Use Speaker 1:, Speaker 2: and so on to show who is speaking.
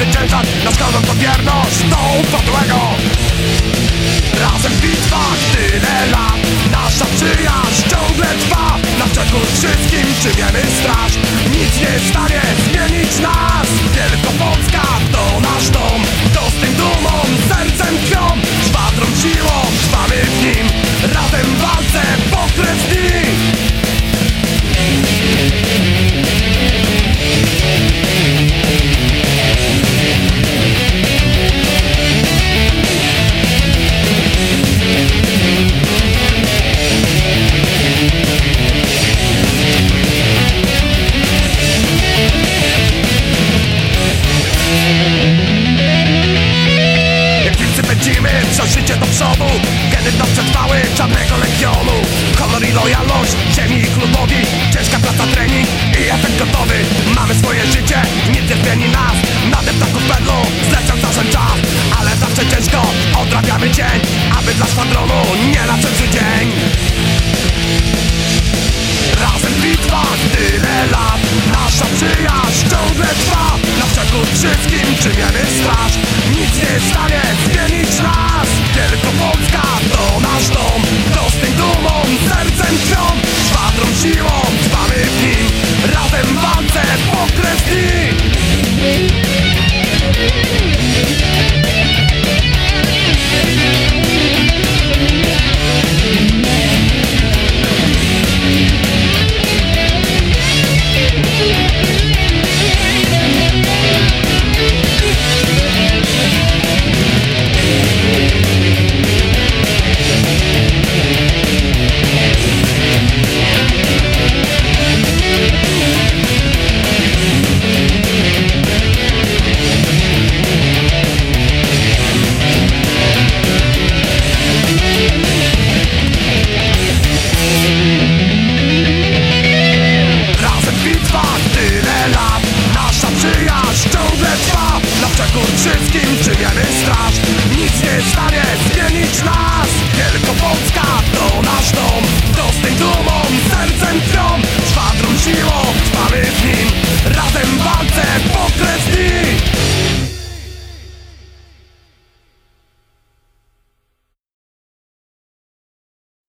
Speaker 1: zwyciężać Nasz kanał to wierność do upadłego Razem w bitwach tyle lat Nasza przyjaźń ciągle trwa. Na wszystkim czy wiemy straż Nic nie stanie Widzimy, co życie do przodu. Kiedy to przetrwały czarnego legionu. wszystkim przywiany straż. Nic nie jest